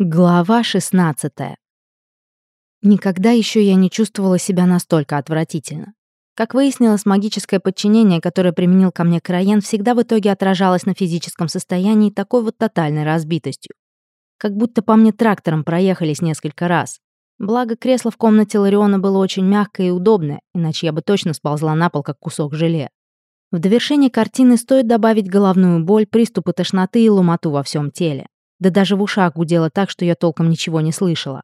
Глава 16. Никогда еще я не чувствовала себя настолько отвратительно. Как выяснилось, магическое подчинение, которое применил ко мне Краен, всегда в итоге отражалось на физическом состоянии такой вот тотальной разбитостью. Как будто по мне трактором проехались несколько раз. Благо, кресло в комнате Лариона было очень мягкое и удобное, иначе я бы точно сползла на пол, как кусок желе. В довершение картины стоит добавить головную боль, приступы тошноты и ломоту во всем теле. Да даже в ушах гудело так, что я толком ничего не слышала.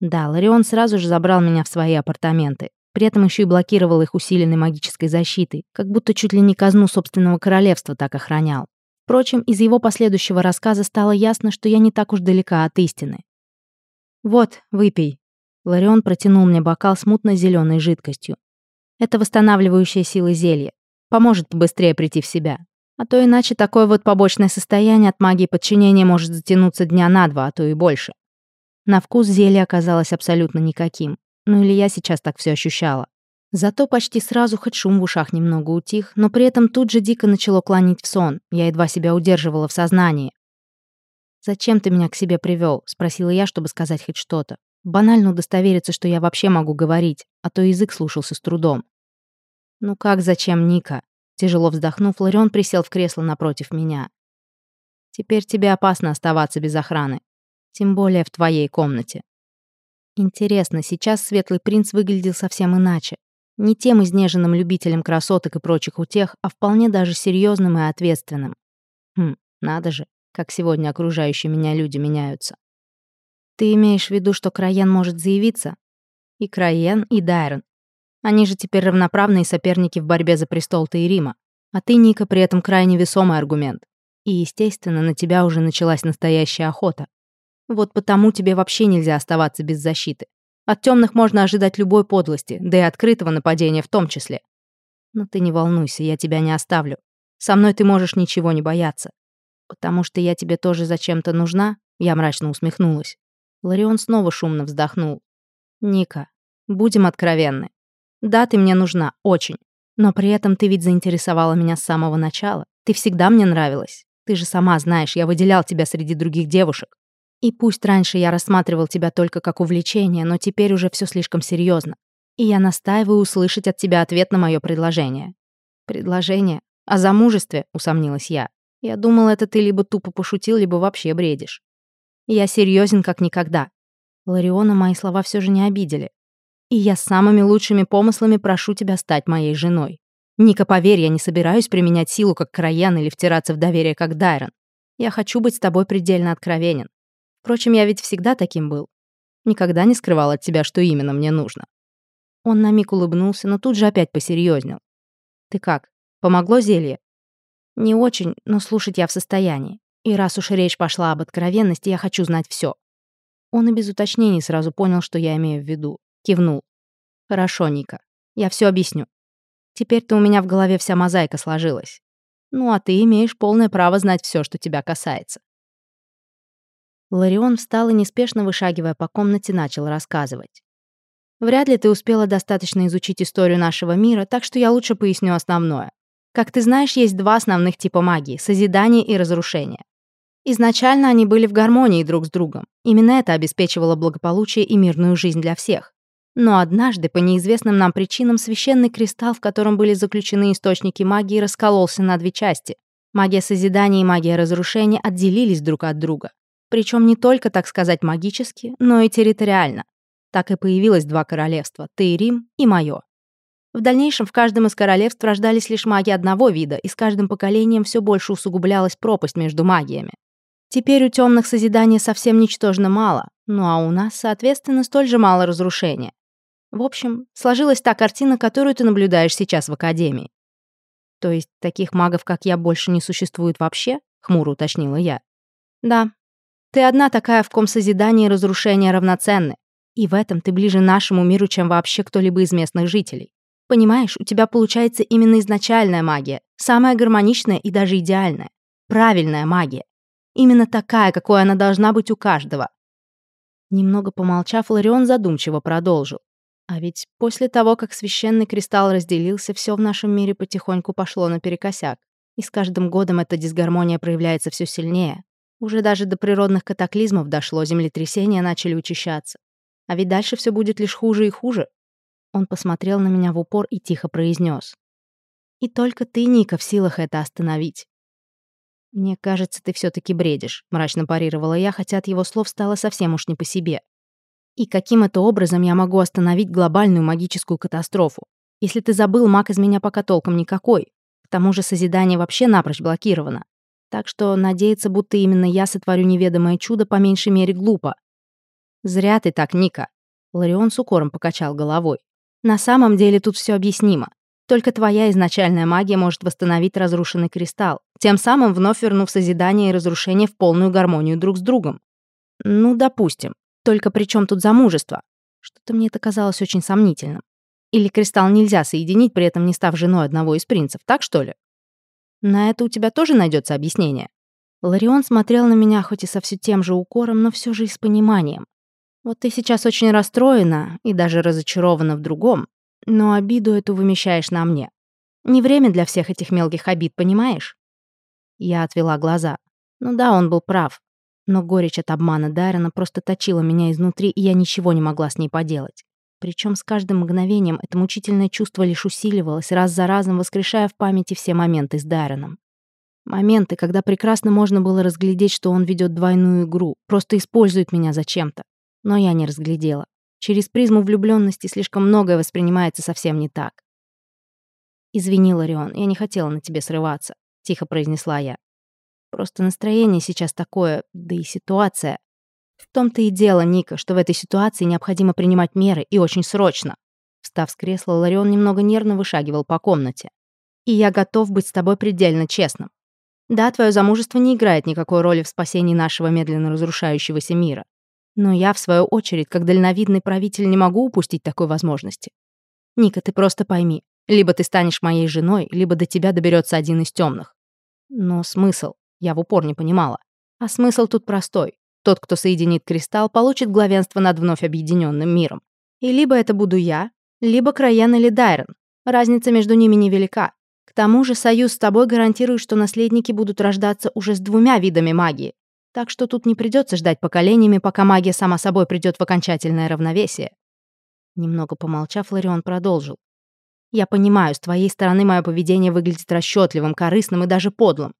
Да, Ларион сразу же забрал меня в свои апартаменты. При этом еще и блокировал их усиленной магической защитой, как будто чуть ли не казну собственного королевства так охранял. Впрочем, из его последующего рассказа стало ясно, что я не так уж далека от истины. «Вот, выпей». Ларион протянул мне бокал с мутно зеленой жидкостью. «Это восстанавливающая сила зелья. Поможет побыстрее прийти в себя. А то иначе такое вот побочное состояние от магии подчинения может затянуться дня на два, а то и больше. На вкус зелье оказалось абсолютно никаким. Ну или я сейчас так все ощущала. Зато почти сразу хоть шум в ушах немного утих, но при этом тут же дико начало клонить в сон. Я едва себя удерживала в сознании. «Зачем ты меня к себе привел? спросила я, чтобы сказать хоть что-то. Банально удостовериться, что я вообще могу говорить, а то язык слушался с трудом. «Ну как зачем, Ника?» Тяжело вздохнув, Ларион присел в кресло напротив меня. «Теперь тебе опасно оставаться без охраны. Тем более в твоей комнате». Интересно, сейчас Светлый Принц выглядел совсем иначе. Не тем изнеженным любителем красоток и прочих утех, а вполне даже серьезным и ответственным. Хм, надо же, как сегодня окружающие меня люди меняются. Ты имеешь в виду, что Краен может заявиться? И Краен, и Дайрон. Они же теперь равноправные соперники в борьбе за престол Тейрима. А ты, Ника, при этом крайне весомый аргумент. И, естественно, на тебя уже началась настоящая охота. Вот потому тебе вообще нельзя оставаться без защиты. От темных можно ожидать любой подлости, да и открытого нападения в том числе. Но ты не волнуйся, я тебя не оставлю. Со мной ты можешь ничего не бояться. Потому что я тебе тоже зачем-то нужна, я мрачно усмехнулась. Ларион снова шумно вздохнул. Ника, будем откровенны. Да, ты мне нужна, очень. Но при этом ты ведь заинтересовала меня с самого начала. Ты всегда мне нравилась. Ты же сама знаешь, я выделял тебя среди других девушек. И пусть раньше я рассматривал тебя только как увлечение, но теперь уже все слишком серьезно. И я настаиваю услышать от тебя ответ на мое предложение. Предложение? О замужестве? Усомнилась я. Я думала, это ты либо тупо пошутил, либо вообще бредишь. Я серьезен как никогда. Лариона мои слова все же не обидели. И я самыми лучшими помыслами прошу тебя стать моей женой. Ника, поверь, я не собираюсь применять силу как Краян или втираться в доверие как Дайрон. Я хочу быть с тобой предельно откровенен. Впрочем, я ведь всегда таким был. Никогда не скрывал от тебя, что именно мне нужно. Он на миг улыбнулся, но тут же опять посерьезнел. Ты как? Помогло зелье? Не очень, но слушать я в состоянии. И раз уж речь пошла об откровенности, я хочу знать все. Он и без уточнений сразу понял, что я имею в виду. Кивнул. «Хорошо, Ника. Я все объясню. Теперь-то у меня в голове вся мозаика сложилась. Ну, а ты имеешь полное право знать все, что тебя касается». Ларион встал и, неспешно вышагивая по комнате, начал рассказывать. «Вряд ли ты успела достаточно изучить историю нашего мира, так что я лучше поясню основное. Как ты знаешь, есть два основных типа магии — созидание и разрушение. Изначально они были в гармонии друг с другом. Именно это обеспечивало благополучие и мирную жизнь для всех. Но однажды, по неизвестным нам причинам, священный кристалл, в котором были заключены источники магии, раскололся на две части. Магия созидания и магия разрушения отделились друг от друга. Причем не только, так сказать, магически, но и территориально. Так и появилось два королевства — Тейрим и Моё. В дальнейшем в каждом из королевств рождались лишь маги одного вида, и с каждым поколением все больше усугублялась пропасть между магиями. Теперь у темных созидания совсем ничтожно мало, ну а у нас, соответственно, столь же мало разрушения. В общем, сложилась та картина, которую ты наблюдаешь сейчас в Академии. То есть таких магов, как я, больше не существует вообще? Хмуро уточнила я. Да. Ты одна такая, в ком созидание и разрушение равноценны. И в этом ты ближе нашему миру, чем вообще кто-либо из местных жителей. Понимаешь, у тебя получается именно изначальная магия, самая гармоничная и даже идеальная. Правильная магия. Именно такая, какой она должна быть у каждого. Немного помолчав, Ларион задумчиво продолжил. А ведь после того, как священный кристалл разделился, все в нашем мире потихоньку пошло наперекосяк. И с каждым годом эта дисгармония проявляется все сильнее. Уже даже до природных катаклизмов дошло, землетрясения начали учащаться. А ведь дальше все будет лишь хуже и хуже. Он посмотрел на меня в упор и тихо произнес: «И только ты, Ника, в силах это остановить». «Мне кажется, ты все таки бредишь», — мрачно парировала я, хотя от его слов стало совсем уж не по себе. «И каким это образом я могу остановить глобальную магическую катастрофу? Если ты забыл, маг из меня пока толком никакой. К тому же созидание вообще напрочь блокировано. Так что надеяться, будто именно я сотворю неведомое чудо, по меньшей мере глупо. «Зря ты так, Ника», — Ларион с укором покачал головой. «На самом деле тут все объяснимо. Только твоя изначальная магия может восстановить разрушенный кристалл, тем самым вновь вернув созидание и разрушение в полную гармонию друг с другом. Ну, допустим. Только при чем тут замужество? Что-то мне это казалось очень сомнительным. Или кристалл нельзя соединить, при этом не став женой одного из принцев, так что ли? На это у тебя тоже найдется объяснение. Ларион смотрел на меня хоть и со все тем же укором, но все же и с пониманием. Вот ты сейчас очень расстроена и даже разочарована в другом, но обиду эту вымещаешь на мне. Не время для всех этих мелких обид, понимаешь? Я отвела глаза. Ну да, он был прав. Но горечь от обмана Дайрона просто точила меня изнутри, и я ничего не могла с ней поделать. Причем с каждым мгновением это мучительное чувство лишь усиливалось, раз за разом воскрешая в памяти все моменты с Дайроном. Моменты, когда прекрасно можно было разглядеть, что он ведет двойную игру, просто использует меня зачем-то. Но я не разглядела. Через призму влюбленности слишком многое воспринимается совсем не так. «Извини, Ларион, я не хотела на тебе срываться», — тихо произнесла я. «Просто настроение сейчас такое, да и ситуация. В том-то и дело, Ника, что в этой ситуации необходимо принимать меры и очень срочно. Встав с кресла, Ларион немного нервно вышагивал по комнате. И я готов быть с тобой предельно честным. Да, твое замужество не играет никакой роли в спасении нашего медленно разрушающегося мира. Но я, в свою очередь, как дальновидный правитель, не могу упустить такой возможности. Ника, ты просто пойми. Либо ты станешь моей женой, либо до тебя доберется один из темных. Но смысл? Я в упор не понимала. А смысл тут простой. Тот, кто соединит кристалл, получит главенство над вновь объединенным миром. И либо это буду я, либо Краян или Дайрон. Разница между ними невелика. К тому же союз с тобой гарантирует, что наследники будут рождаться уже с двумя видами магии. Так что тут не придется ждать поколениями, пока магия сама собой придет в окончательное равновесие. Немного помолчав, Ларион продолжил. «Я понимаю, с твоей стороны мое поведение выглядит расчетливым, корыстным и даже подлым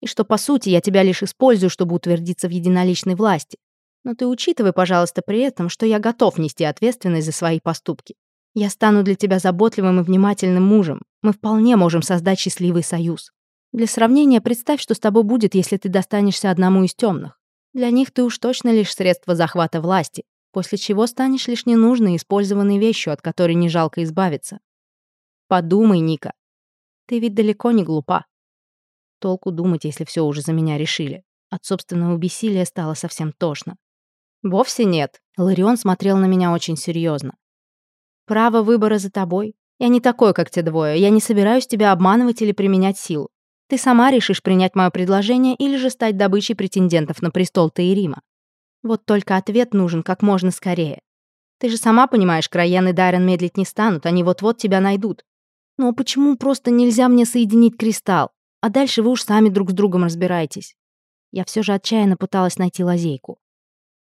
и что, по сути, я тебя лишь использую, чтобы утвердиться в единоличной власти. Но ты учитывай, пожалуйста, при этом, что я готов нести ответственность за свои поступки. Я стану для тебя заботливым и внимательным мужем. Мы вполне можем создать счастливый союз. Для сравнения, представь, что с тобой будет, если ты достанешься одному из темных. Для них ты уж точно лишь средство захвата власти, после чего станешь лишь ненужной использованной вещью, от которой не жалко избавиться. Подумай, Ника. Ты ведь далеко не глупа. Толку думать, если все уже за меня решили. От собственного бессилия стало совсем тошно. «Вовсе нет», — Ларион смотрел на меня очень серьезно. «Право выбора за тобой. Я не такой, как те двое. Я не собираюсь тебя обманывать или применять силу. Ты сама решишь принять мое предложение или же стать добычей претендентов на престол Таирима. Вот только ответ нужен как можно скорее. Ты же сама понимаешь, Краян и Даррен медлить не станут, они вот-вот тебя найдут. Но почему просто нельзя мне соединить кристалл? А дальше вы уж сами друг с другом разбирайтесь. Я все же отчаянно пыталась найти лазейку.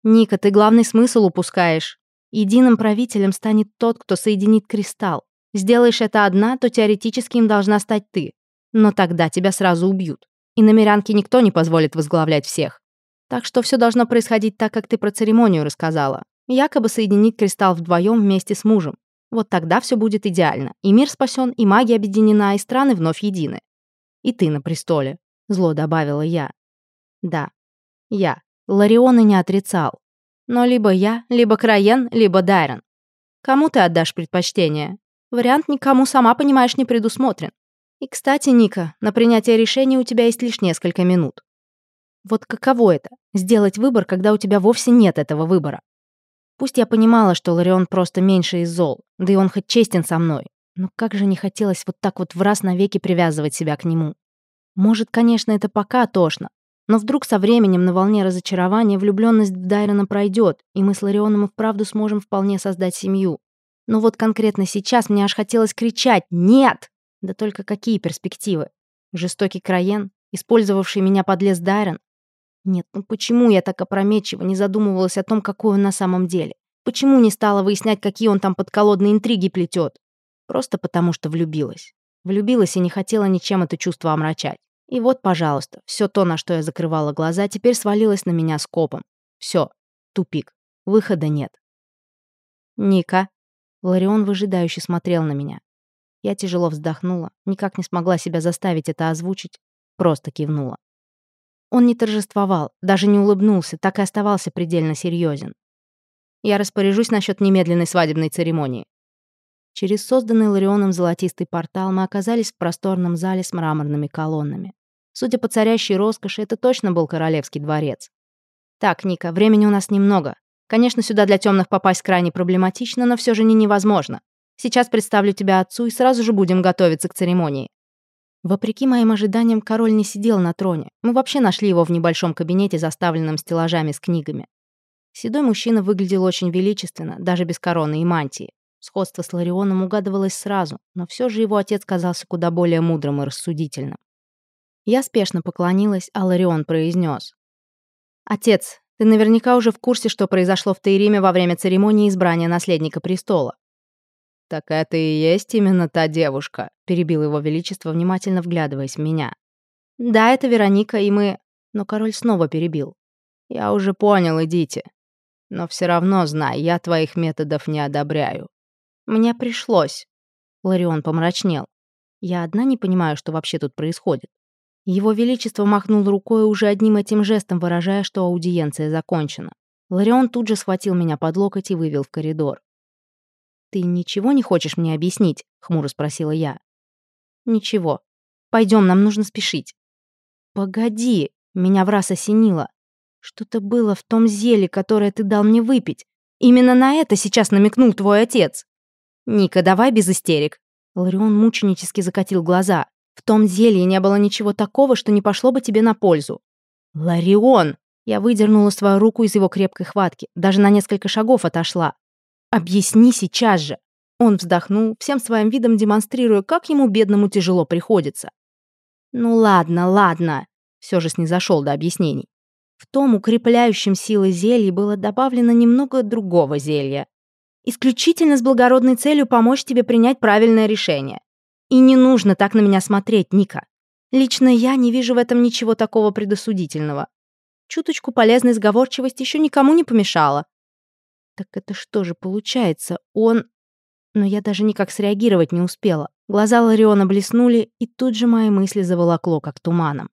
«Ника, ты главный смысл упускаешь. Единым правителем станет тот, кто соединит кристалл. Сделаешь это одна, то теоретически им должна стать ты. Но тогда тебя сразу убьют. И на Мирянке никто не позволит возглавлять всех. Так что все должно происходить так, как ты про церемонию рассказала. Якобы соединить кристалл вдвоем вместе с мужем. Вот тогда все будет идеально. И мир спасен, и магия объединена, и страны вновь едины. И ты на престоле», — зло добавила я. «Да, я. Лариона не отрицал. Но либо я, либо Краен, либо Дайрон. Кому ты отдашь предпочтение? Вариант никому, сама понимаешь, не предусмотрен. И, кстати, Ника, на принятие решения у тебя есть лишь несколько минут. Вот каково это — сделать выбор, когда у тебя вовсе нет этого выбора? Пусть я понимала, что Ларион просто меньше из зол, да и он хоть честен со мной, но как же не хотелось вот так вот в раз навеки привязывать себя к нему. Может, конечно, это пока тошно, но вдруг со временем на волне разочарования влюбленность в Дайрона пройдет, и мы с Ларионом и вправду сможем вполне создать семью. Но вот конкретно сейчас мне аж хотелось кричать «Нет!» Да только какие перспективы? Жестокий Краен, использовавший меня под лес Дайрон? Нет, ну почему я так опрометчиво не задумывалась о том, какой он на самом деле? Почему не стала выяснять, какие он там подколодные интриги плетет? Просто потому, что влюбилась. Влюбилась и не хотела ничем это чувство омрачать. И вот, пожалуйста, все то, на что я закрывала глаза, теперь свалилось на меня скопом. Все, тупик. Выхода нет. «Ника». Ларион выжидающе смотрел на меня. Я тяжело вздохнула, никак не смогла себя заставить это озвучить, просто кивнула. Он не торжествовал, даже не улыбнулся, так и оставался предельно серьезен. Я распоряжусь насчет немедленной свадебной церемонии. Через созданный Ларионом золотистый портал мы оказались в просторном зале с мраморными колоннами. Судя по царящей роскоши, это точно был королевский дворец. Так, Ника, времени у нас немного. Конечно, сюда для темных попасть крайне проблематично, но все же не невозможно. Сейчас представлю тебя отцу и сразу же будем готовиться к церемонии. Вопреки моим ожиданиям, король не сидел на троне. Мы вообще нашли его в небольшом кабинете, заставленном стеллажами с книгами. Седой мужчина выглядел очень величественно, даже без короны и мантии. Сходство с Ларионом угадывалось сразу, но все же его отец казался куда более мудрым и рассудительным. Я спешно поклонилась, а Ларион произнес: «Отец, ты наверняка уже в курсе, что произошло в Тейриме во время церемонии избрания наследника престола. «Так это и есть именно та девушка», — перебил его величество, внимательно вглядываясь в меня. «Да, это Вероника, и мы...» Но король снова перебил. «Я уже понял, идите. Но все равно, знай, я твоих методов не одобряю». «Мне пришлось». Ларион помрачнел. «Я одна не понимаю, что вообще тут происходит». Его Величество махнул рукой уже одним этим жестом, выражая, что аудиенция закончена. Ларион тут же схватил меня под локоть и вывел в коридор. «Ты ничего не хочешь мне объяснить?» — хмуро спросила я. «Ничего. Пойдем, нам нужно спешить». «Погоди!» — меня в раз осенило. «Что-то было в том зелье, которое ты дал мне выпить. Именно на это сейчас намекнул твой отец». «Ника, давай без истерик». Ларион мученически закатил глаза. «В том зелье не было ничего такого, что не пошло бы тебе на пользу». «Ларион!» Я выдернула свою руку из его крепкой хватки, даже на несколько шагов отошла. «Объясни сейчас же!» Он вздохнул, всем своим видом демонстрируя, как ему, бедному, тяжело приходится. «Ну ладно, ладно», все же снизошел до объяснений. В том укрепляющем силы зелье было добавлено немного другого зелья. Исключительно с благородной целью помочь тебе принять правильное решение. И не нужно так на меня смотреть, Ника. Лично я не вижу в этом ничего такого предосудительного. Чуточку полезной сговорчивости еще никому не помешала. Так это что же получается? Он... Но я даже никак среагировать не успела. Глаза Лариона блеснули, и тут же мои мысли заволокло, как туманом.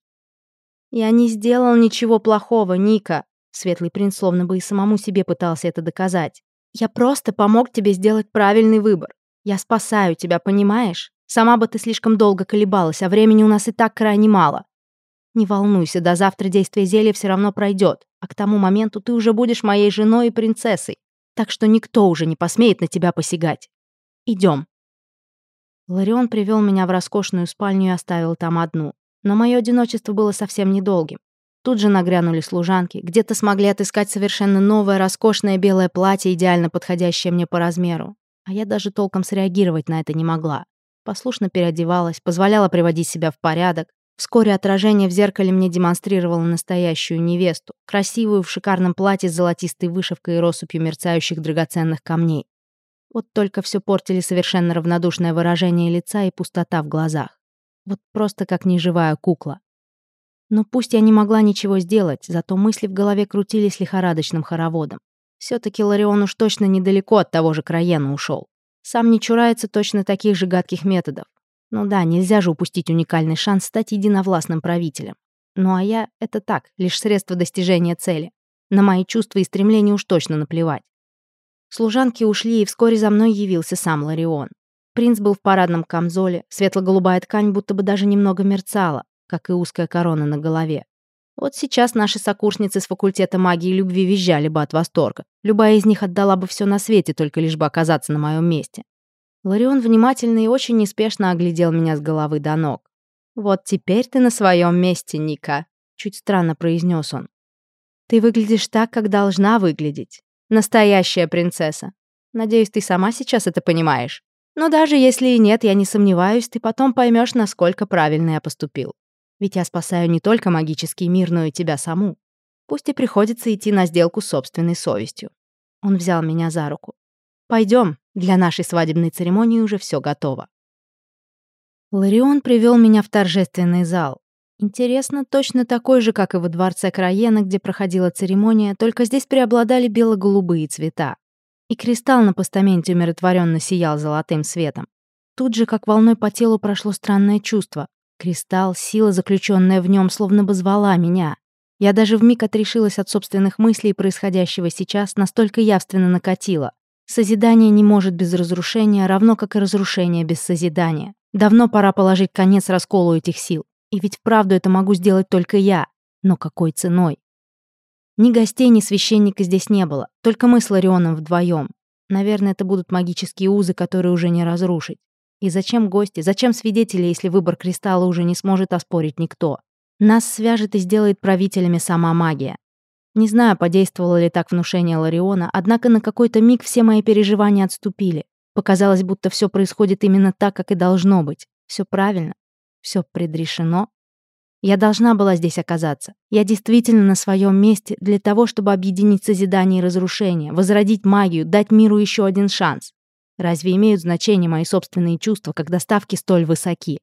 «Я не сделал ничего плохого, Ника!» Светлый принц словно бы и самому себе пытался это доказать. «Я просто помог тебе сделать правильный выбор. Я спасаю тебя, понимаешь? Сама бы ты слишком долго колебалась, а времени у нас и так крайне мало. Не волнуйся, до завтра действие зелья все равно пройдет, а к тому моменту ты уже будешь моей женой и принцессой так что никто уже не посмеет на тебя посягать. Идем. Ларион привел меня в роскошную спальню и оставил там одну. Но мое одиночество было совсем недолгим. Тут же нагрянули служанки, где-то смогли отыскать совершенно новое роскошное белое платье, идеально подходящее мне по размеру. А я даже толком среагировать на это не могла. Послушно переодевалась, позволяла приводить себя в порядок, Вскоре отражение в зеркале мне демонстрировало настоящую невесту, красивую в шикарном платье с золотистой вышивкой и россыпью мерцающих драгоценных камней. Вот только все портили совершенно равнодушное выражение лица и пустота в глазах. Вот просто как неживая кукла. Но пусть я не могла ничего сделать, зато мысли в голове крутились лихорадочным хороводом. все таки Ларион уж точно недалеко от того же Краена ушел. Сам не чурается точно таких же гадких методов. Ну да, нельзя же упустить уникальный шанс стать единовластным правителем. Ну а я — это так, лишь средство достижения цели. На мои чувства и стремления уж точно наплевать. Служанки ушли, и вскоре за мной явился сам Ларион. Принц был в парадном камзоле, светло-голубая ткань будто бы даже немного мерцала, как и узкая корона на голове. Вот сейчас наши сокурсницы с факультета магии и любви визжали бы от восторга. Любая из них отдала бы все на свете, только лишь бы оказаться на моем месте. Ларион внимательно и очень неспешно оглядел меня с головы до ног. «Вот теперь ты на своем месте, Ника», — чуть странно произнес он. «Ты выглядишь так, как должна выглядеть. Настоящая принцесса. Надеюсь, ты сама сейчас это понимаешь. Но даже если и нет, я не сомневаюсь, ты потом поймешь, насколько правильно я поступил. Ведь я спасаю не только магический мир, но и тебя саму. Пусть и приходится идти на сделку с собственной совестью. Он взял меня за руку. Пойдем, для нашей свадебной церемонии уже все готово. Ларион привел меня в торжественный зал. Интересно, точно такой же, как и во дворце Краена, где проходила церемония, только здесь преобладали бело-голубые цвета. И кристалл на постаменте умиротворенно сиял золотым светом. Тут же, как волной по телу, прошло странное чувство. Кристалл, сила, заключенная в нем, словно бы звала меня. Я даже вмиг отрешилась от собственных мыслей происходящего сейчас, настолько явственно накатило. Созидание не может без разрушения, равно как и разрушение без созидания. Давно пора положить конец расколу этих сил. И ведь вправду это могу сделать только я. Но какой ценой? Ни гостей, ни священника здесь не было. Только мы с Ларионом вдвоем. Наверное, это будут магические узы, которые уже не разрушить. И зачем гости, зачем свидетели, если выбор кристалла уже не сможет оспорить никто? Нас свяжет и сделает правителями сама магия. Не знаю, подействовало ли так внушение Лариона, однако на какой-то миг все мои переживания отступили. Показалось, будто все происходит именно так, как и должно быть. Все правильно, все предрешено. Я должна была здесь оказаться. Я действительно на своем месте для того, чтобы объединить созидание и разрушение, возродить магию, дать миру еще один шанс. Разве имеют значение мои собственные чувства, когда ставки столь высоки?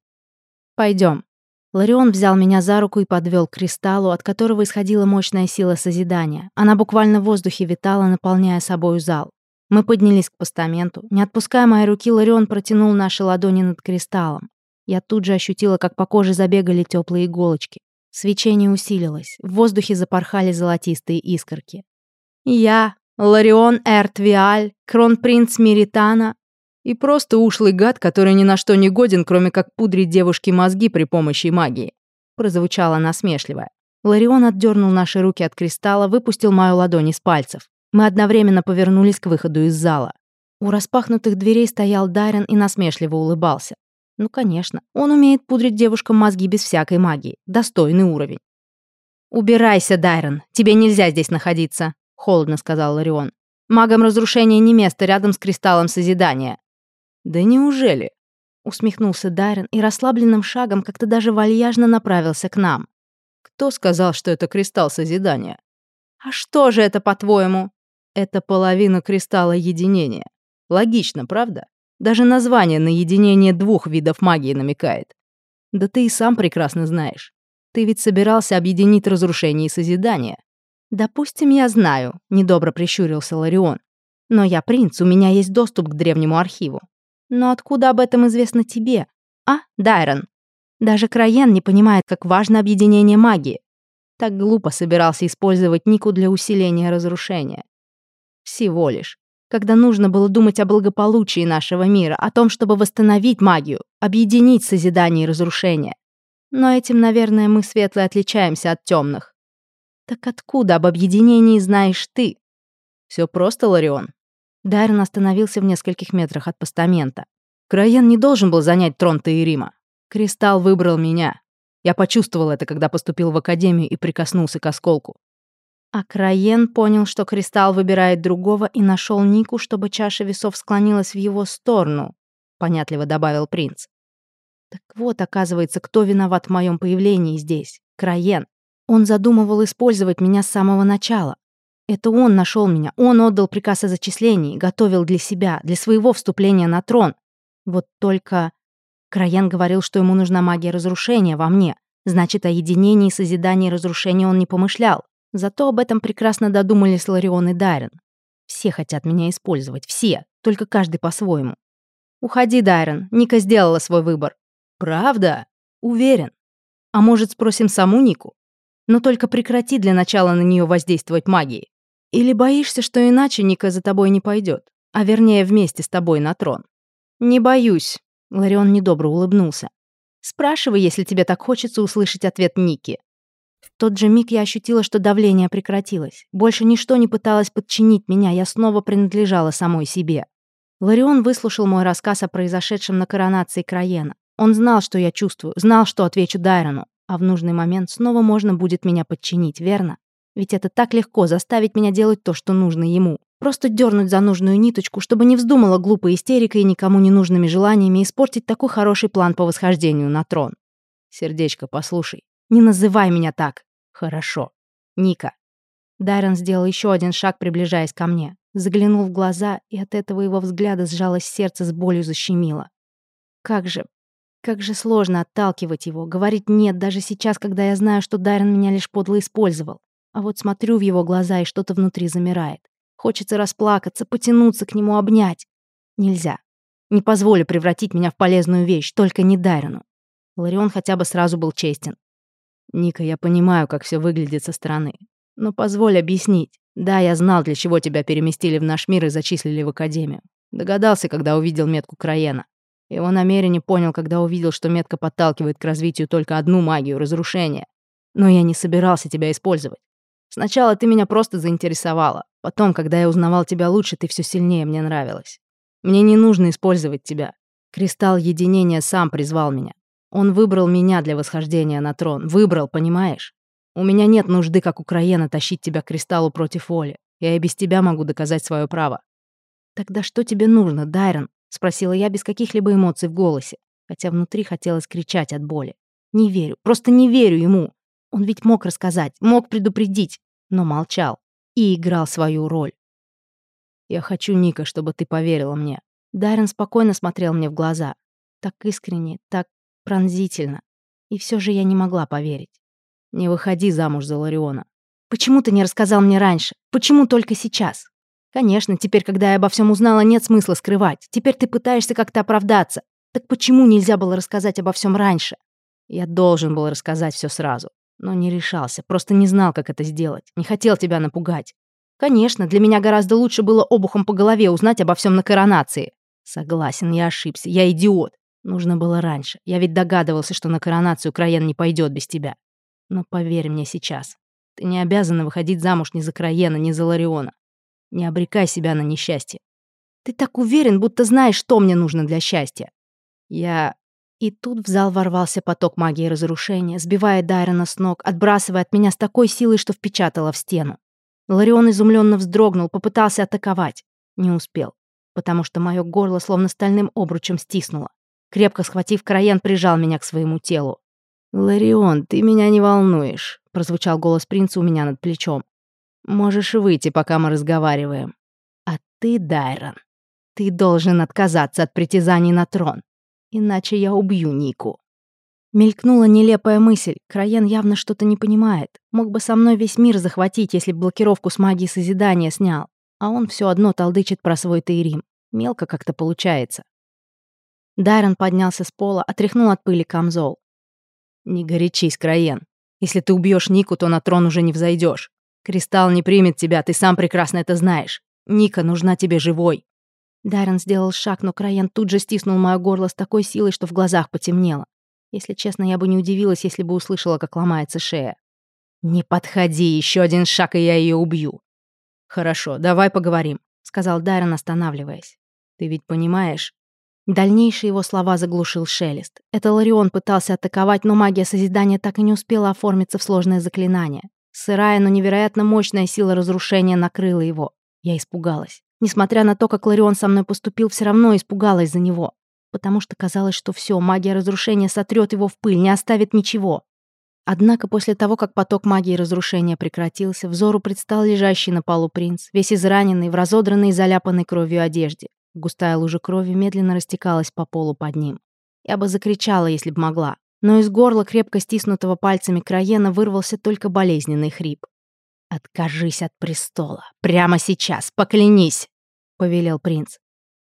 Пойдем. Ларион взял меня за руку и подвел к кристаллу, от которого исходила мощная сила созидания. Она буквально в воздухе витала, наполняя собою зал. Мы поднялись к постаменту. Не отпуская моей руки, Ларион протянул наши ладони над кристаллом. Я тут же ощутила, как по коже забегали теплые иголочки. Свечение усилилось. В воздухе запорхали золотистые искорки. Я, Ларион Эртвиаль, кронпринц Миритана и просто ушлый гад, который ни на что не годен, кроме как пудрить девушке мозги при помощи магии. Прозвучало насмешливо. Ларион отдернул наши руки от кристалла, выпустил мою ладонь из пальцев. Мы одновременно повернулись к выходу из зала. У распахнутых дверей стоял Дайрен и насмешливо улыбался. Ну, конечно, он умеет пудрить девушкам мозги без всякой магии. Достойный уровень. «Убирайся, Дайрон, тебе нельзя здесь находиться», — холодно сказал Ларион. «Магам разрушения не место рядом с кристаллом созидания». «Да неужели?» — усмехнулся Дайрон и расслабленным шагом как-то даже вальяжно направился к нам. «Кто сказал, что это кристалл созидания?» «А что же это, по-твоему?» «Это половина кристалла единения. Логично, правда? Даже название на единение двух видов магии намекает. Да ты и сам прекрасно знаешь. Ты ведь собирался объединить разрушение и созидание. «Допустим, я знаю», — недобро прищурился Ларион. «Но я принц, у меня есть доступ к древнему архиву. Но откуда об этом известно тебе? А, Дайрон? Даже Краен не понимает, как важно объединение магии. Так глупо собирался использовать Нику для усиления разрушения. Всего лишь. Когда нужно было думать о благополучии нашего мира, о том, чтобы восстановить магию, объединить созидание и разрушение. Но этим, наверное, мы светлые отличаемся от темных. Так откуда об объединении знаешь ты? Все просто, Ларион. Дайрон остановился в нескольких метрах от постамента. Краен не должен был занять трон Таирима. Кристалл выбрал меня. Я почувствовал это, когда поступил в академию и прикоснулся к осколку. А Краен понял, что Кристалл выбирает другого и нашел Нику, чтобы чаша весов склонилась в его сторону, понятливо добавил принц. Так вот, оказывается, кто виноват в моем появлении здесь. Краен. Он задумывал использовать меня с самого начала. Это он нашел меня, он отдал приказ о зачислении, готовил для себя, для своего вступления на трон. Вот только... Краян говорил, что ему нужна магия разрушения во мне. Значит, о единении, созидании и разрушении он не помышлял. Зато об этом прекрасно додумались Ларион и Дайрен. Все хотят меня использовать, все, только каждый по-своему. Уходи, Дайрен, Ника сделала свой выбор. Правда? Уверен. А может, спросим саму Нику? Но только прекрати для начала на нее воздействовать магией. Или боишься, что иначе Ника за тобой не пойдет, а вернее вместе с тобой на трон? Не боюсь. Ларион недобро улыбнулся. Спрашивай, если тебе так хочется услышать ответ Ники. В тот же миг я ощутила, что давление прекратилось. Больше ничто не пыталось подчинить меня, я снова принадлежала самой себе. Ларион выслушал мой рассказ о произошедшем на коронации Краена. Он знал, что я чувствую, знал, что отвечу Дайрону. А в нужный момент снова можно будет меня подчинить, верно? Ведь это так легко заставить меня делать то, что нужно ему. Просто дернуть за нужную ниточку, чтобы не вздумала глупой истерикой и никому не нужными желаниями испортить такой хороший план по восхождению на трон. Сердечко, послушай, не называй меня так. Хорошо. Ника, Дайрон сделал еще один шаг, приближаясь ко мне. Заглянул в глаза, и от этого его взгляда сжалось сердце с болью защемило. Как же, как же сложно отталкивать его, говорить «нет» даже сейчас, когда я знаю, что Дайрон меня лишь подло использовал. А вот смотрю в его глаза, и что-то внутри замирает. Хочется расплакаться, потянуться к нему, обнять. Нельзя. Не позволю превратить меня в полезную вещь, только не Дайрону. Ларион хотя бы сразу был честен. «Ника, я понимаю, как все выглядит со стороны. Но позволь объяснить. Да, я знал, для чего тебя переместили в наш мир и зачислили в академию. Догадался, когда увидел метку Краена. Его намерение понял, когда увидел, что метка подталкивает к развитию только одну магию — разрушения. Но я не собирался тебя использовать. Сначала ты меня просто заинтересовала. Потом, когда я узнавал тебя лучше, ты все сильнее мне нравилась. Мне не нужно использовать тебя. Кристалл единения сам призвал меня. Он выбрал меня для восхождения на трон. Выбрал, понимаешь? У меня нет нужды, как Украина, тащить тебя к кристаллу против воли. Я и без тебя могу доказать свое право. Тогда что тебе нужно, Дайрон? Спросила я без каких-либо эмоций в голосе, хотя внутри хотелось кричать от боли. Не верю, просто не верю ему. Он ведь мог рассказать, мог предупредить, но молчал и играл свою роль. «Я хочу, Ника, чтобы ты поверила мне». Даррен спокойно смотрел мне в глаза. Так искренне, так пронзительно. И все же я не могла поверить. «Не выходи замуж за Лариона». «Почему ты не рассказал мне раньше? Почему только сейчас?» Конечно, теперь, когда я обо всем узнала, нет смысла скрывать. Теперь ты пытаешься как-то оправдаться. Так почему нельзя было рассказать обо всем раньше? Я должен был рассказать все сразу. Но не решался, просто не знал, как это сделать. Не хотел тебя напугать. Конечно, для меня гораздо лучше было обухом по голове узнать обо всем на коронации. Согласен, я ошибся. Я идиот. Нужно было раньше. Я ведь догадывался, что на коронацию Краен не пойдет без тебя. Но поверь мне сейчас. Ты не обязана выходить замуж ни за Краена, ни за Лариона. Не обрекай себя на несчастье. Ты так уверен, будто знаешь, что мне нужно для счастья. Я... И тут в зал ворвался поток магии разрушения, сбивая Дайрона с ног, отбрасывая от меня с такой силой, что впечатала в стену. Ларион изумленно вздрогнул, попытался атаковать. Не успел, потому что мое горло словно стальным обручем стиснуло. Крепко схватив Краен, прижал меня к своему телу. «Ларион, ты меня не волнуешь», — прозвучал голос принца у меня над плечом. Можешь выйти, пока мы разговариваем. А ты, Дайрон, ты должен отказаться от притязаний на трон, иначе я убью Нику». Мелькнула нелепая мысль. Краен явно что-то не понимает. Мог бы со мной весь мир захватить, если б блокировку с магией созидания снял. А он все одно толдычит про свой Тейрим. Мелко как-то получается. Дайрон поднялся с пола, отряхнул от пыли камзол. «Не горячись, Краен. Если ты убьешь Нику, то на трон уже не взойдешь. Кристалл не примет тебя, ты сам прекрасно это знаешь. Ника нужна тебе живой». Даррен сделал шаг, но Краен тут же стиснул мое горло с такой силой, что в глазах потемнело. Если честно, я бы не удивилась, если бы услышала, как ломается шея. «Не подходи, еще один шаг, и я ее убью». «Хорошо, давай поговорим», — сказал Даррен, останавливаясь. «Ты ведь понимаешь?» Дальнейшие его слова заглушил шелест. Это Ларион пытался атаковать, но магия созидания так и не успела оформиться в сложное заклинание. Сырая, но невероятно мощная сила разрушения накрыла его. Я испугалась. Несмотря на то, как Ларион со мной поступил, все равно испугалась за него. Потому что казалось, что все, магия разрушения сотрет его в пыль, не оставит ничего. Однако после того, как поток магии разрушения прекратился, взору предстал лежащий на полу принц, весь израненный, в разодранной и заляпанной кровью одежде. Густая лужа крови медленно растекалась по полу под ним. Я бы закричала, если б могла но из горла крепко стиснутого пальцами Краена вырвался только болезненный хрип. «Откажись от престола! Прямо сейчас! Поклянись!» — повелел принц.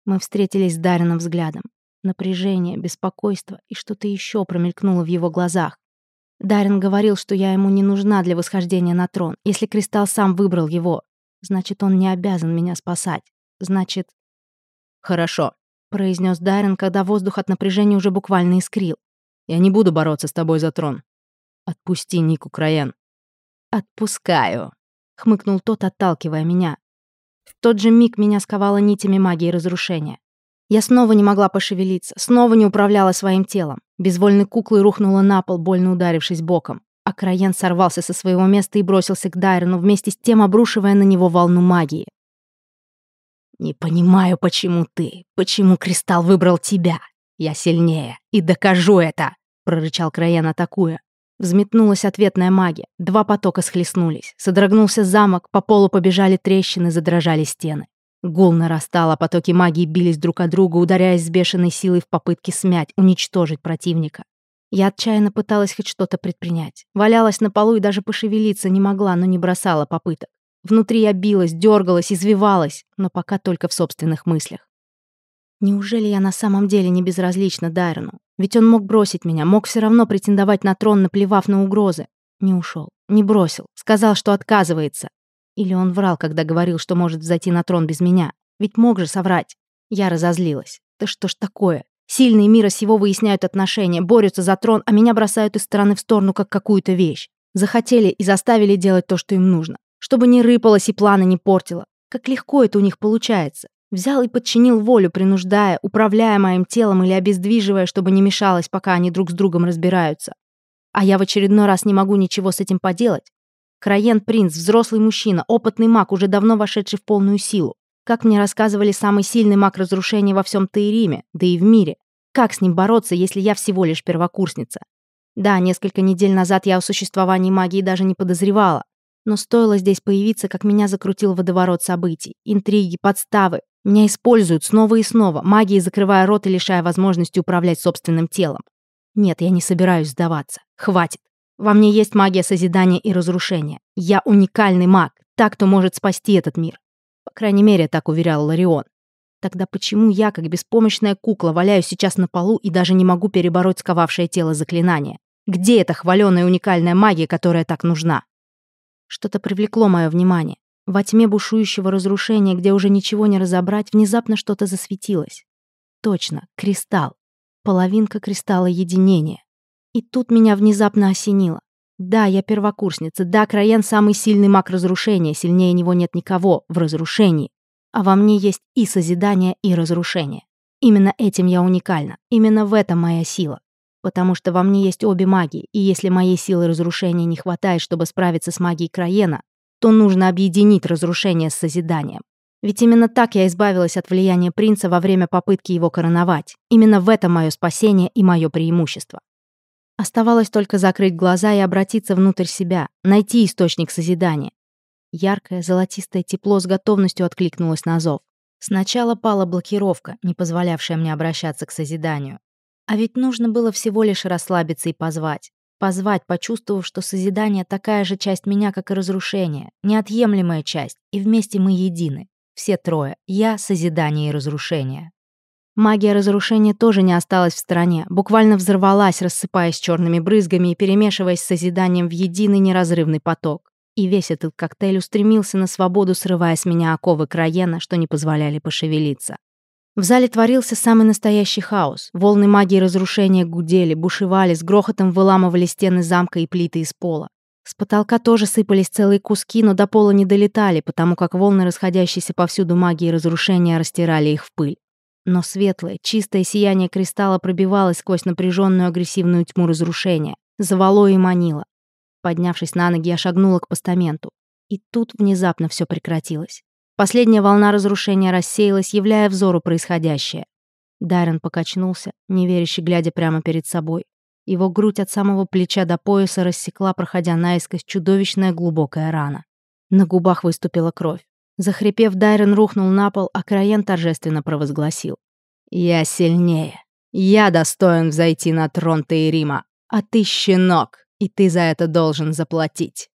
Мы встретились с Дарином взглядом. Напряжение, беспокойство и что-то еще промелькнуло в его глазах. Дарин говорил, что я ему не нужна для восхождения на трон. Если Кристалл сам выбрал его, значит, он не обязан меня спасать. Значит... «Хорошо», — произнес Дарин, когда воздух от напряжения уже буквально искрил. Я не буду бороться с тобой за трон. Отпусти Нику Краян». «Отпускаю», — хмыкнул тот, отталкивая меня. В тот же миг меня сковало нитями магии разрушения. Я снова не могла пошевелиться, снова не управляла своим телом. Безвольной куклой рухнула на пол, больно ударившись боком. А Краян сорвался со своего места и бросился к Дайрону, вместе с тем обрушивая на него волну магии. «Не понимаю, почему ты, почему Кристалл выбрал тебя. «Я сильнее и докажу это!» — прорычал Краян, атакуя. Взметнулась ответная магия. Два потока схлестнулись. Содрогнулся замок, по полу побежали трещины, задрожали стены. Гул нарастал, а потоки магии бились друг от друга, ударяясь с бешеной силой в попытке смять, уничтожить противника. Я отчаянно пыталась хоть что-то предпринять. Валялась на полу и даже пошевелиться не могла, но не бросала попыток. Внутри я билась, дергалась, извивалась, но пока только в собственных мыслях. Неужели я на самом деле не безразлична Дайрону? Ведь он мог бросить меня, мог все равно претендовать на трон, наплевав на угрозы. Не ушел, не бросил, сказал, что отказывается. Или он врал, когда говорил, что может взойти на трон без меня. Ведь мог же соврать. Я разозлилась. Да что ж такое? Сильные мира сего выясняют отношения, борются за трон, а меня бросают из стороны в сторону, как какую-то вещь. Захотели и заставили делать то, что им нужно. Чтобы не рыпалось и планы не портило. Как легко это у них получается. Взял и подчинил волю, принуждая, управляя моим телом или обездвиживая, чтобы не мешалось, пока они друг с другом разбираются. А я в очередной раз не могу ничего с этим поделать. Краен принц, взрослый мужчина, опытный маг, уже давно вошедший в полную силу. Как мне рассказывали, самый сильный маг разрушения во всем Таириме, да и в мире. Как с ним бороться, если я всего лишь первокурсница? Да, несколько недель назад я о существовании магии даже не подозревала. Но стоило здесь появиться, как меня закрутил водоворот событий. Интриги, подставы. Меня используют снова и снова, магией закрывая рот и лишая возможности управлять собственным телом. Нет, я не собираюсь сдаваться. Хватит. Во мне есть магия созидания и разрушения. Я уникальный маг, так, кто может спасти этот мир. По крайней мере, так уверял Ларион. Тогда почему я, как беспомощная кукла, валяюсь сейчас на полу и даже не могу перебороть сковавшее тело заклинание? Где эта хваленая уникальная магия, которая так нужна? Что-то привлекло мое внимание. Во тьме бушующего разрушения, где уже ничего не разобрать, внезапно что-то засветилось. Точно, кристалл. Половинка кристалла единения. И тут меня внезапно осенило. Да, я первокурсница, да, Краен самый сильный маг разрушения, сильнее него нет никого в разрушении. А во мне есть и созидание, и разрушение. Именно этим я уникальна, именно в этом моя сила. Потому что во мне есть обе магии, и если моей силы разрушения не хватает, чтобы справиться с магией Краена, то нужно объединить разрушение с созиданием. Ведь именно так я избавилась от влияния принца во время попытки его короновать. Именно в этом мое спасение и мое преимущество. Оставалось только закрыть глаза и обратиться внутрь себя, найти источник созидания. Яркое золотистое тепло с готовностью откликнулось на зов. Сначала пала блокировка, не позволявшая мне обращаться к созиданию. А ведь нужно было всего лишь расслабиться и позвать. Позвать, почувствовав, что созидание такая же часть меня, как и разрушение, неотъемлемая часть, и вместе мы едины. Все трое. Я, созидание и разрушение. Магия разрушения тоже не осталась в стороне, буквально взорвалась, рассыпаясь черными брызгами и перемешиваясь с созиданием в единый неразрывный поток. И весь этот коктейль устремился на свободу, срывая с меня оковы краена, что не позволяли пошевелиться. В зале творился самый настоящий хаос. Волны магии разрушения гудели, бушевали, с грохотом выламывали стены замка и плиты из пола. С потолка тоже сыпались целые куски, но до пола не долетали, потому как волны расходящейся повсюду магии разрушения растирали их в пыль. Но светлое, чистое сияние кристалла пробивалось сквозь напряженную агрессивную тьму разрушения, завало и манило. Поднявшись на ноги, я шагнула к постаменту. И тут внезапно все прекратилось. Последняя волна разрушения рассеялась, являя взору происходящее. Даррен покачнулся, неверяще глядя прямо перед собой. Его грудь от самого плеча до пояса рассекла, проходя наискось чудовищная глубокая рана. На губах выступила кровь. Захрипев, Дайрен рухнул на пол, а Краен торжественно провозгласил. «Я сильнее. Я достоин взойти на трон Тейрима. А ты щенок, и ты за это должен заплатить».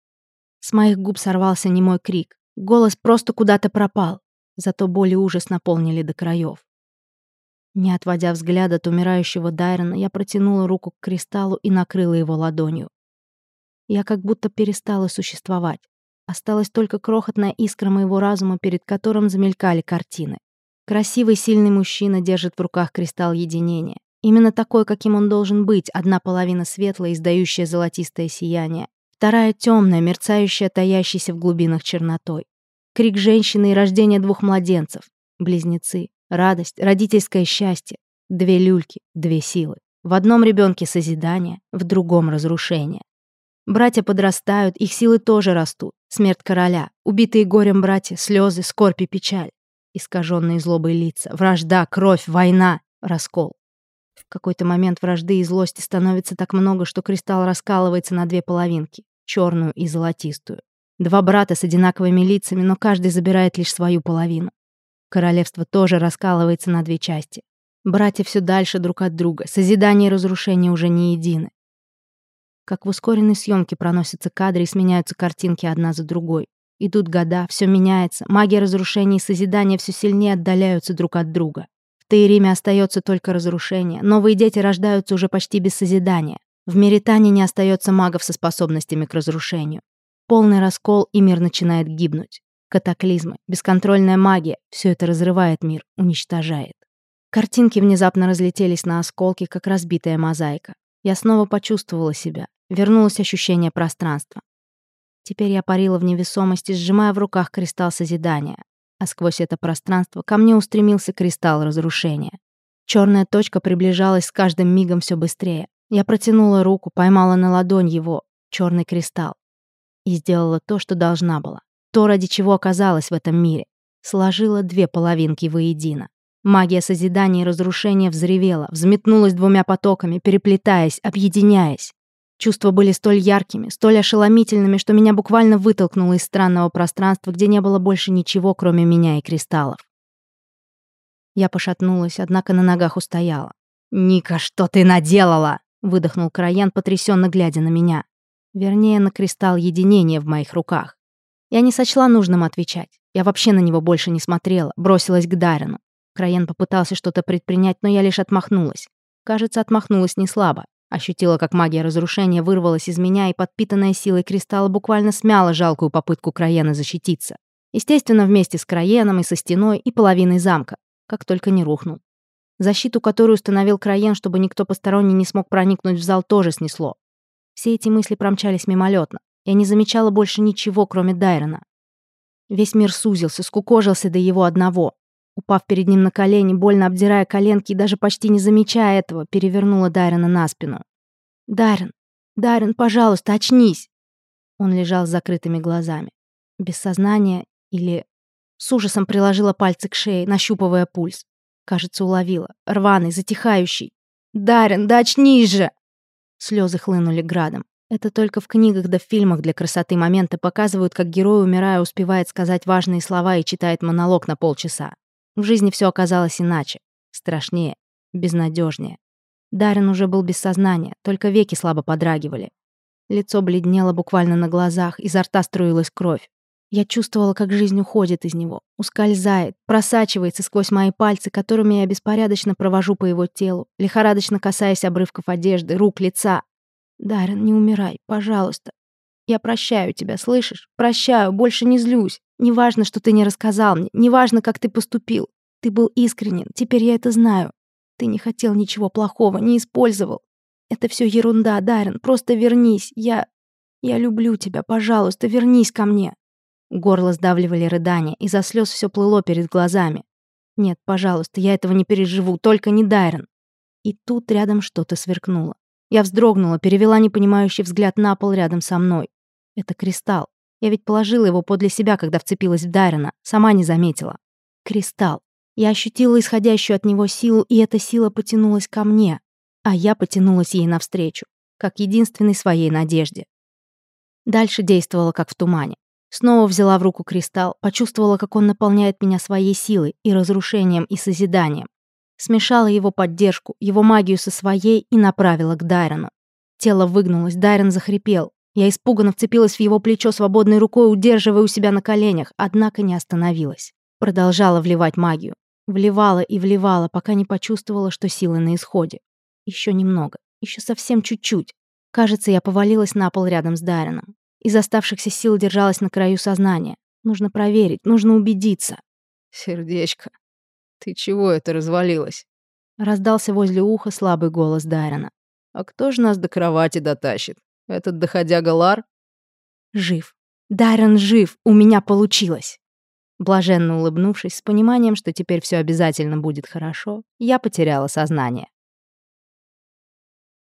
С моих губ сорвался немой крик. Голос просто куда-то пропал. Зато боль и ужас наполнили до краев. Не отводя взгляд от умирающего Дайрена, я протянула руку к кристаллу и накрыла его ладонью. Я как будто перестала существовать. Осталась только крохотная искра моего разума, перед которым замелькали картины. Красивый, сильный мужчина держит в руках кристалл единения. Именно такой, каким он должен быть, одна половина светлая, издающая золотистое сияние, вторая темная, мерцающая, таящаяся в глубинах чернотой. Крик женщины и рождение двух младенцев. Близнецы. Радость, родительское счастье. Две люльки, две силы. В одном ребенке созидание, в другом разрушение. Братья подрастают, их силы тоже растут. Смерть короля, убитые горем братья, слезы, скорбь и печаль. Искаженные злобой лица, вражда, кровь, война, раскол. В какой-то момент вражды и злости становится так много, что кристалл раскалывается на две половинки — черную и золотистую. Два брата с одинаковыми лицами, но каждый забирает лишь свою половину. Королевство тоже раскалывается на две части. Братья все дальше друг от друга, созидание и разрушение уже не едины. Как в ускоренной съемке проносятся кадры и сменяются картинки одна за другой. Идут года, все меняется, магия разрушения и созидания все сильнее отдаляются друг от друга. В Таириме остается только разрушение, новые дети рождаются уже почти без созидания. В Меритане не остается магов со способностями к разрушению. Полный раскол, и мир начинает гибнуть. Катаклизмы, бесконтрольная магия — все это разрывает мир, уничтожает. Картинки внезапно разлетелись на осколки, как разбитая мозаика. Я снова почувствовала себя. Вернулось ощущение пространства. Теперь я парила в невесомости, сжимая в руках кристалл созидания. А сквозь это пространство ко мне устремился кристалл разрушения. Черная точка приближалась с каждым мигом все быстрее. Я протянула руку, поймала на ладонь его, черный кристалл. И сделала то, что должна была. То, ради чего оказалась в этом мире. Сложила две половинки воедино. Магия созидания и разрушения взревела, взметнулась двумя потоками, переплетаясь, объединяясь. Чувства были столь яркими, столь ошеломительными, что меня буквально вытолкнуло из странного пространства, где не было больше ничего, кроме меня и кристаллов. Я пошатнулась, однако на ногах устояла. «Ника, что ты наделала?» — выдохнул Краян, потрясенно глядя на меня. Вернее, на кристалл единения в моих руках. Я не сочла нужным отвечать. Я вообще на него больше не смотрела, бросилась к Дарину. Краян попытался что-то предпринять, но я лишь отмахнулась. Кажется, отмахнулась не слабо. Ощутила, как магия разрушения вырвалась из меня, и подпитанная силой кристалла буквально смяла жалкую попытку Краена защититься. Естественно, вместе с Краеном и со стеной, и половиной замка. Как только не рухнул. Защиту, которую установил Краен, чтобы никто посторонний не смог проникнуть в зал, тоже снесло. Все эти мысли промчались мимолетно. Я не замечала больше ничего, кроме Дайрона. Весь мир сузился, скукожился до его одного. Упав перед ним на колени, больно обдирая коленки и даже почти не замечая этого, перевернула Дарина на спину. «Дарин! Дарин, пожалуйста, очнись!» Он лежал с закрытыми глазами. Без сознания или... С ужасом приложила пальцы к шее, нащупывая пульс. Кажется, уловила. Рваный, затихающий. «Дарин, да очнись же!» Слезы хлынули градом. Это только в книгах да в фильмах для красоты момента показывают, как герой, умирая, успевает сказать важные слова и читает монолог на полчаса. В жизни все оказалось иначе. Страшнее, безнадежнее. Дарин уже был без сознания, только веки слабо подрагивали. Лицо бледнело буквально на глазах, изо рта струилась кровь. Я чувствовала, как жизнь уходит из него, ускользает, просачивается сквозь мои пальцы, которыми я беспорядочно провожу по его телу, лихорадочно касаясь обрывков одежды, рук, лица. «Дарин, не умирай, пожалуйста. Я прощаю тебя, слышишь? Прощаю, больше не злюсь. Неважно, что ты не рассказал мне, неважно, как ты поступил. Ты был искренен, теперь я это знаю. Ты не хотел ничего плохого, не использовал. Это все ерунда, Даррен, просто вернись. Я... Я люблю тебя, пожалуйста, вернись ко мне. Горло сдавливали рыдания, из-за слез все плыло перед глазами. Нет, пожалуйста, я этого не переживу, только не Дайрон. И тут рядом что-то сверкнуло. Я вздрогнула, перевела непонимающий взгляд на пол рядом со мной. Это кристалл. Я ведь положила его подле себя, когда вцепилась в Дарина, сама не заметила. Кристалл. Я ощутила исходящую от него силу, и эта сила потянулась ко мне, а я потянулась ей навстречу, как единственной своей надежде. Дальше действовала как в тумане. Снова взяла в руку кристалл, почувствовала, как он наполняет меня своей силой и разрушением, и созиданием. Смешала его поддержку, его магию со своей и направила к Дайрону. Тело выгнулось, Дайрон захрипел. Я испуганно вцепилась в его плечо свободной рукой, удерживая у себя на коленях, однако не остановилась. Продолжала вливать магию. Вливала и вливала, пока не почувствовала, что силы на исходе. Еще немного. Еще совсем чуть-чуть. Кажется, я повалилась на пол рядом с Дарином. Из оставшихся сил держалась на краю сознания. Нужно проверить, нужно убедиться. «Сердечко, ты чего это развалилась?» Раздался возле уха слабый голос Дарина. «А кто же нас до кровати дотащит? Этот доходяга Лар? Жив. Даррен жив. У меня получилось. Блаженно улыбнувшись, с пониманием, что теперь все обязательно будет хорошо, я потеряла сознание.